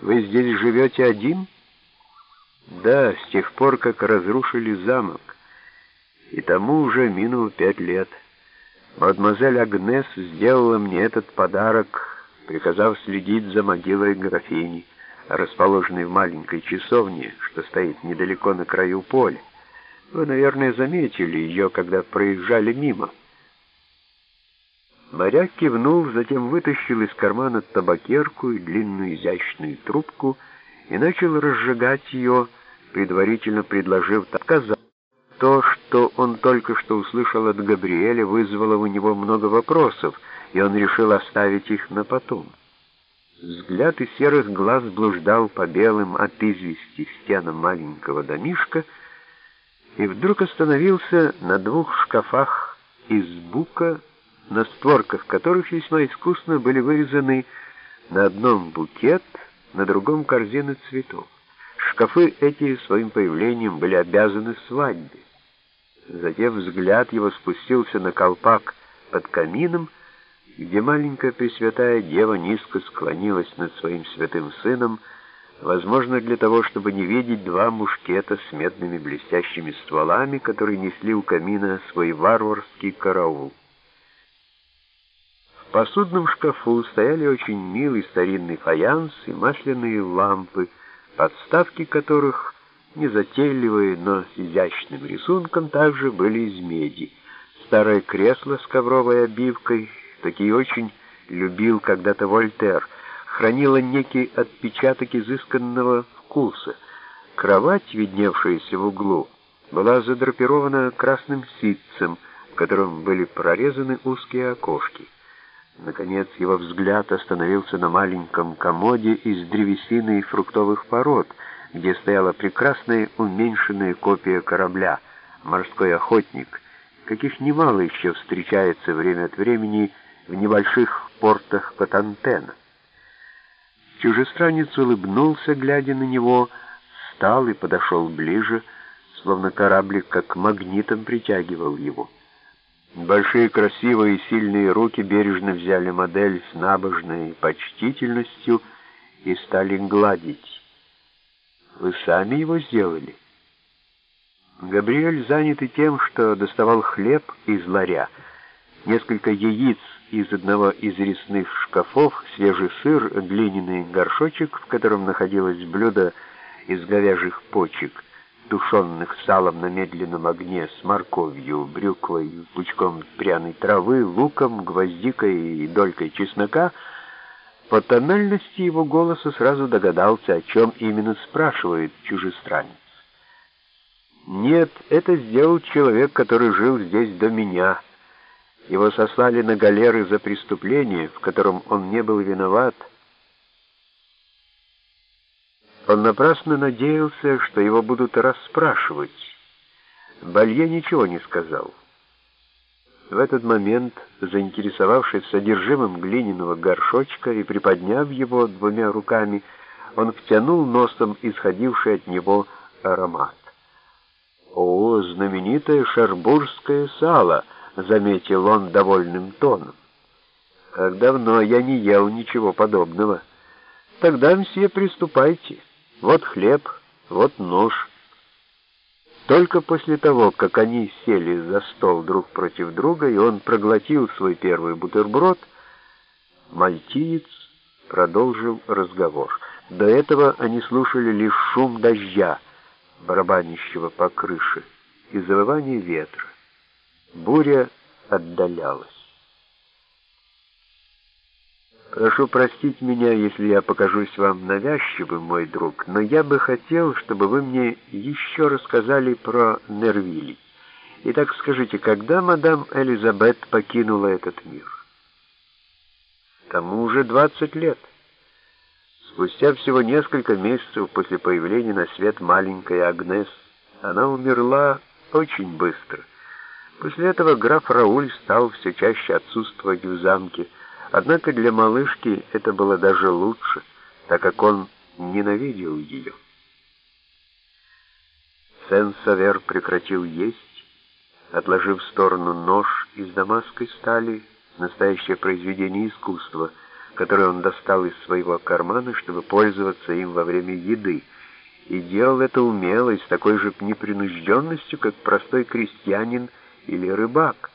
Вы здесь живете один? Да, с тех пор, как разрушили замок. И тому уже минуло пять лет. Мадемуазель Агнес сделала мне этот подарок, приказав следить за могилой графини, расположенной в маленькой часовне, что стоит недалеко на краю поля. Вы, наверное, заметили ее, когда проезжали мимо. Моряк кивнул, затем вытащил из кармана табакерку и длинную изящную трубку и начал разжигать ее, предварительно предложив отказать. То, что он только что услышал от Габриэля, вызвало у него много вопросов, и он решил оставить их на потом. Взгляд из серых глаз блуждал по белым от извести стенам маленького домишка и вдруг остановился на двух шкафах из бука, на створках которых весьма искусно были вырезаны на одном букет, на другом корзины цветов. Шкафы эти своим появлением были обязаны свадьбе. Затем взгляд его спустился на колпак под камином, где маленькая Пресвятая Дева низко склонилась над своим святым сыном, возможно, для того, чтобы не видеть два мушкета с медными блестящими стволами, которые несли у камина свой варварский караул посудном шкафу стояли очень милый старинный фаянс и масляные лампы, подставки которых, незатейливые, но с изящным рисунком, также были из меди. Старое кресло с ковровой обивкой, такие очень любил когда-то Вольтер, хранило некий отпечаток изысканного вкуса. Кровать, видневшаяся в углу, была задрапирована красным ситцем, в котором были прорезаны узкие окошки. Наконец его взгляд остановился на маленьком комоде из древесины и фруктовых пород, где стояла прекрасная уменьшенная копия корабля «Морской охотник», каких немало еще встречается время от времени в небольших портах Патантена. Чужестранец улыбнулся, глядя на него, встал и подошел ближе, словно кораблик как магнитом притягивал его. Большие красивые и сильные руки бережно взяли модель с набожной почтительностью и стали гладить. Вы сами его сделали? Габриэль, занятый тем, что доставал хлеб из ларя, несколько яиц из одного из резных шкафов, свежий сыр, глиняный горшочек, в котором находилось блюдо из говяжьих почек — тушенных салом на медленном огне с морковью, брюквой, пучком пряной травы, луком, гвоздикой и долькой чеснока, по тональности его голоса сразу догадался, о чем именно спрашивает чужестранец. «Нет, это сделал человек, который жил здесь до меня. Его сослали на галеры за преступление, в котором он не был виноват». Он напрасно надеялся, что его будут расспрашивать. Балье ничего не сказал. В этот момент, заинтересовавшись содержимым глиняного горшочка и приподняв его двумя руками, он втянул носом исходивший от него аромат. «О, знаменитое шарбурское сало!» — заметил он довольным тоном. «Как давно я не ел ничего подобного. Тогда, мсье, приступайте». Вот хлеб, вот нож. Только после того, как они сели за стол друг против друга, и он проглотил свой первый бутерброд, мальтиец продолжил разговор. До этого они слушали лишь шум дождя, барабанящего по крыше, и завывание ветра. Буря отдалялась. Прошу простить меня, если я покажусь вам навязчивым, мой друг, но я бы хотел, чтобы вы мне еще рассказали про Нервилли. Итак, скажите, когда мадам Элизабет покинула этот мир? Тому уже 20 лет. Спустя всего несколько месяцев после появления на свет маленькой Агнес, она умерла очень быстро. После этого граф Рауль стал все чаще отсутствовать в замке, Однако для малышки это было даже лучше, так как он ненавидел ее. Сен-Савер прекратил есть, отложив в сторону нож из дамасской стали, настоящее произведение искусства, который он достал из своего кармана, чтобы пользоваться им во время еды, и делал это умело и с такой же непринужденностью, как простой крестьянин или рыбак.